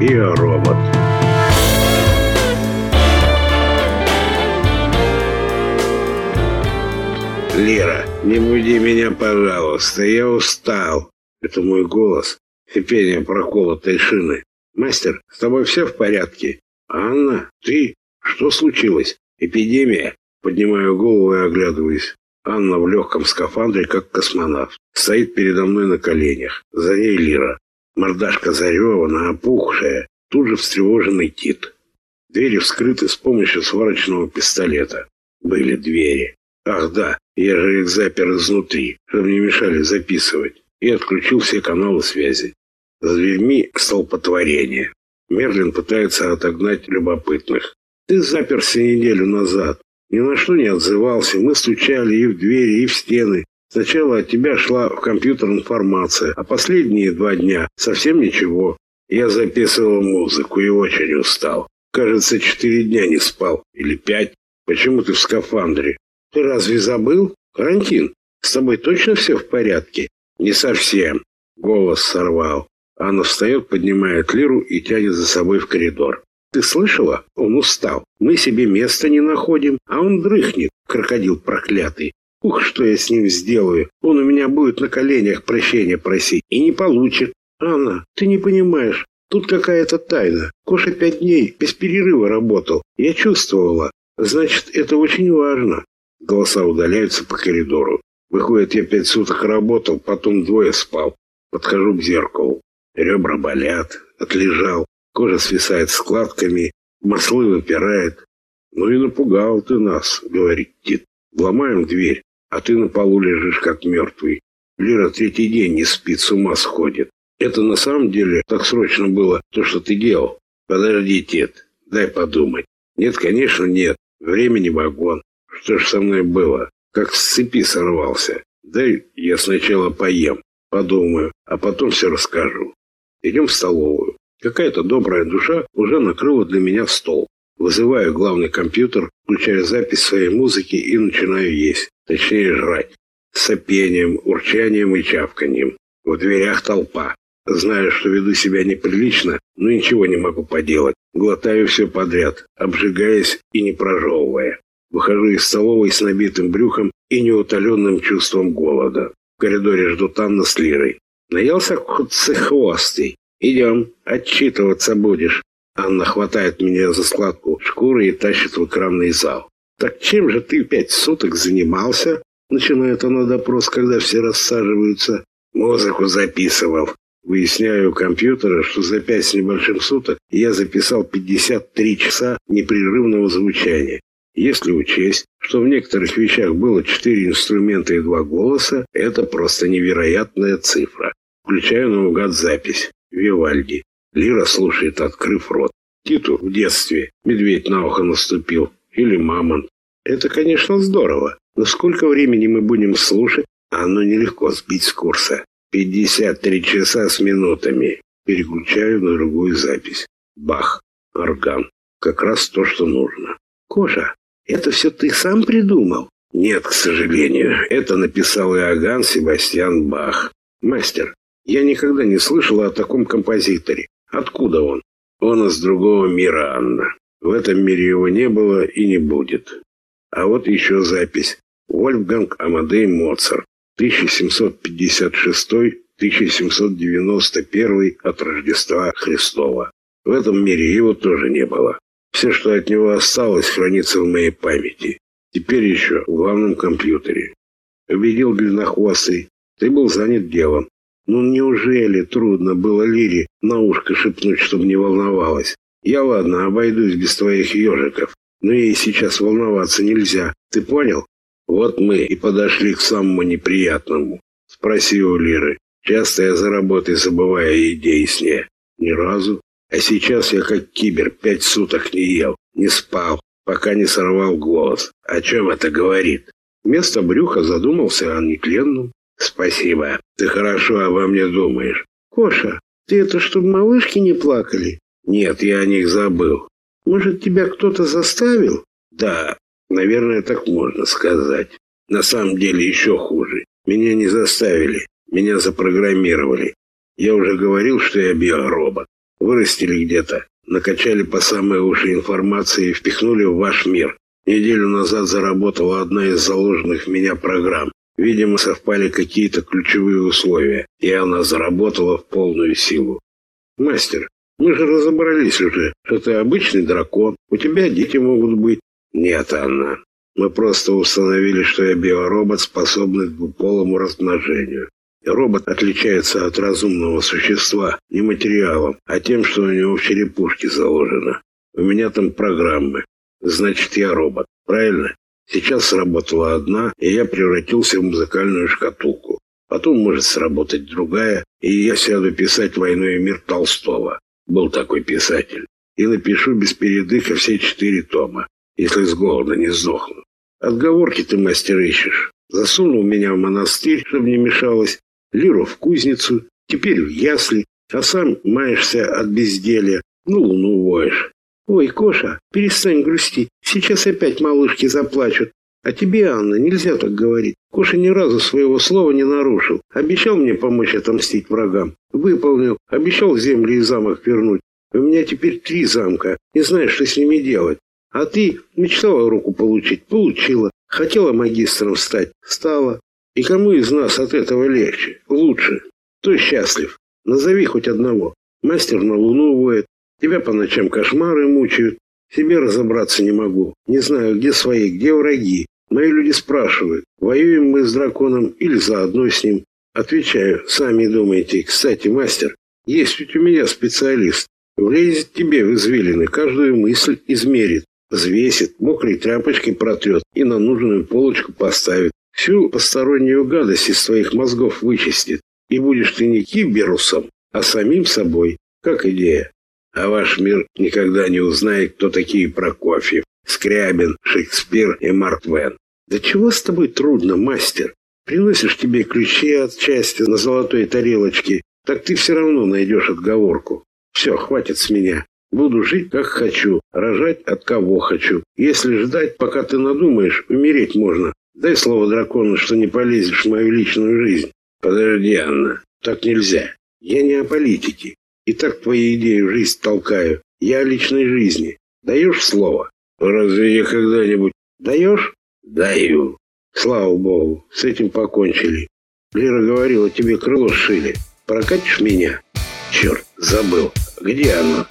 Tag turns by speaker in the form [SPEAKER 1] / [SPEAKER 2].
[SPEAKER 1] Биоробот. Лира, не буди меня, пожалуйста, я устал. Это мой голос, хипение проколотой шины. Мастер, с тобой все в порядке? Анна, ты? Что случилось? Эпидемия? Поднимаю голову и оглядываюсь. Анна в легком скафандре, как космонавт. Стоит передо мной на коленях. За ней Лира. Мордашка заревана, опухшая. Тут же встревоженный Тит. Двери вскрыты с помощью сварочного пистолета. Были двери. Ах да, я же их запер изнутри, чтобы не мешали записывать. И отключил все каналы связи. За дверьми столпотворение. Мерлин пытается отогнать любопытных. Ты заперся неделю назад. Ни на что не отзывался. Мы стучали и в двери, и в стены. Сначала от тебя шла в компьютер информация, а последние два дня совсем ничего. Я записывал музыку и очень устал. Кажется, четыре дня не спал. Или пять. Почему ты в скафандре? Ты разве забыл? Карантин. С тобой точно все в порядке? Не совсем. Голос сорвал. Анна встает, поднимает лиру и тянет за собой в коридор. Ты слышала? Он устал. Мы себе места не находим, а он дрыхнет, крокодил проклятый. Ух, что я с ним сделаю. Он у меня будет на коленях прощения просить и не получит. Анна, ты не понимаешь. Тут какая-то тайна. Коша пять дней без перерыва работал. Я чувствовала. Значит, это очень важно. Голоса удаляются по коридору. Выходит, я пять суток работал, потом двое спал. Подхожу к зеркалу. Ребра болят. Отлежал. Кожа свисает складками, маслы выпирает. «Ну и напугал ты нас», — говорит Тит. «Ломаем дверь, а ты на полу лежишь, как мертвый. Лера третий день не спит, с ума сходит. Это на самом деле так срочно было, то, что ты делал? Подожди, Тит, дай подумать. Нет, конечно, нет. Времени вагон. Что ж со мной было? Как с цепи сорвался. Дай я сначала поем, подумаю, а потом все расскажу. Идем в столовую. Какая-то добрая душа уже накрыла для меня стол. Вызываю главный компьютер, включаю запись своей музыки и начинаю есть. Точнее, жрать. С сопением, урчанием и чавканием. В дверях толпа. Знаю, что веду себя неприлично, но ничего не могу поделать. Глотаю все подряд, обжигаясь и не прожевывая. Выхожу из столовой с набитым брюхом и неутоленным чувством голода. В коридоре ждут Анна с Лирой. Наелся хвостый. «Идем, отчитываться будешь». Анна хватает меня за складку шкуры и тащит в экранный зал. «Так чем же ты пять суток занимался?» Начинает она допрос, когда все рассаживаются. «Музыку записывал». Выясняю у компьютера, что за пять с небольшим суток я записал 53 часа непрерывного звучания. Если учесть, что в некоторых вещах было четыре инструмента и два голоса, это просто невероятная цифра. Включаю наугад запись. Вивальди. Лира слушает, открыв рот. Титу в детстве медведь на ухо наступил. Или мамонт. Это, конечно, здорово. Но сколько времени мы будем слушать, оно нелегко сбить с курса. 53 часа с минутами. Переключаю на другую запись. Бах. Орган. Как раз то, что нужно. Коша, это все ты сам придумал? Нет, к сожалению. Это написал Иоганн Себастьян Бах. Мастер, я никогда не слышала о таком композиторе. Откуда он? Он из другого мира, Анна. В этом мире его не было и не будет. А вот еще запись. Вольфганг Амадей Моцарт. 1756-1791 от Рождества Христова. В этом мире его тоже не было. Все, что от него осталось, хранится в моей памяти. Теперь еще в главном компьютере. Победил длиннохвостый. Ты был занят делом. Ну неужели трудно было Лире на ушко шепнуть, чтобы не волновалась? Я ладно, обойдусь без твоих ежиков. Но ей сейчас волноваться нельзя. Ты понял? Вот мы и подошли к самому неприятному. Спроси у Лиры. Часто я за работой забываю о еде и сне. Ни разу. А сейчас я как кибер пять суток не ел, не спал, пока не сорвал голос. О чем это говорит? Вместо брюха задумался о нетленном. Спасибо. Ты хорошо обо мне думаешь. Коша, ты это чтобы малышки не плакали? Нет, я о них забыл. Может, тебя кто-то заставил? Да, наверное, так можно сказать. На самом деле еще хуже. Меня не заставили. Меня запрограммировали. Я уже говорил, что я биоробот. Вырастили где-то. Накачали по самые уши информации и впихнули в ваш мир. Неделю назад заработала одна из заложенных в меня программ. Видимо, совпали какие-то ключевые условия, и она заработала в полную силу. Мастер, мы же разобрались уже, что ты обычный дракон, у тебя дети могут быть. Нет, Анна, мы просто установили, что я биоробот, способный к двуполому размножению. Робот отличается от разумного существа не материалом, а тем, что у него в черепушке заложено. У меня там программы. Значит, я робот. Правильно? Сейчас сработала одна, и я превратился в музыкальную шкатулку. Потом может сработать другая, и я сяду писать «Войну и мир» Толстого. Был такой писатель. И напишу без передыха все четыре тома, если с голода не сдохну. Отговорки ты, мастер, ищешь. Засунул меня в монастырь, чтобы не мешалось, Лиру в кузницу, теперь в ясли, а сам маешься от безделья, ну луну воешь. Ой, Коша, перестань грустить, сейчас опять малышки заплачут. А тебе, Анна, нельзя так говорить. Коша ни разу своего слова не нарушил. Обещал мне помочь отомстить врагам. Выполнил. Обещал земли и замок вернуть. У меня теперь три замка. Не знаю, что с ними делать. А ты мечтала руку получить? Получила. Хотела магистром стать? Стала. И кому из нас от этого легче? Лучше? Кто счастлив? Назови хоть одного. Мастер на луну воет, Тебя по ночам кошмары мучают. Себе разобраться не могу. Не знаю, где свои, где враги. Мои люди спрашивают, воюем мы с драконом или заодно с ним. Отвечаю, сами думаете. Кстати, мастер, есть ведь у меня специалист. Влезет тебе в извилины, каждую мысль измерит, взвесит, мокрой тряпочкой протрет и на нужную полочку поставит. Всю постороннюю гадость из твоих мозгов вычистит. И будешь ты не киберусом, а самим собой. Как идея? А ваш мир никогда не узнает, кто такие Прокофьев, Скрябин, Шекспир и Марк Твен. Да чего с тобой трудно, мастер? Приносишь тебе ключи от части на золотой тарелочке, так ты все равно найдешь отговорку. Все, хватит с меня. Буду жить, как хочу, рожать от кого хочу. Если ждать, пока ты надумаешь, умереть можно. Дай слово дракону, что не полезешь в мою личную жизнь. Подожди, Анна, так нельзя. Я не о политике. И так твои идеи в жизнь толкаю. Я о личной жизни. Даешь слово? Разве я когда-нибудь... Даешь? Даю. Слава богу, с этим покончили. Лера говорила, тебе крыло сшили. Прокатишь меня? Черт, забыл. Где оно?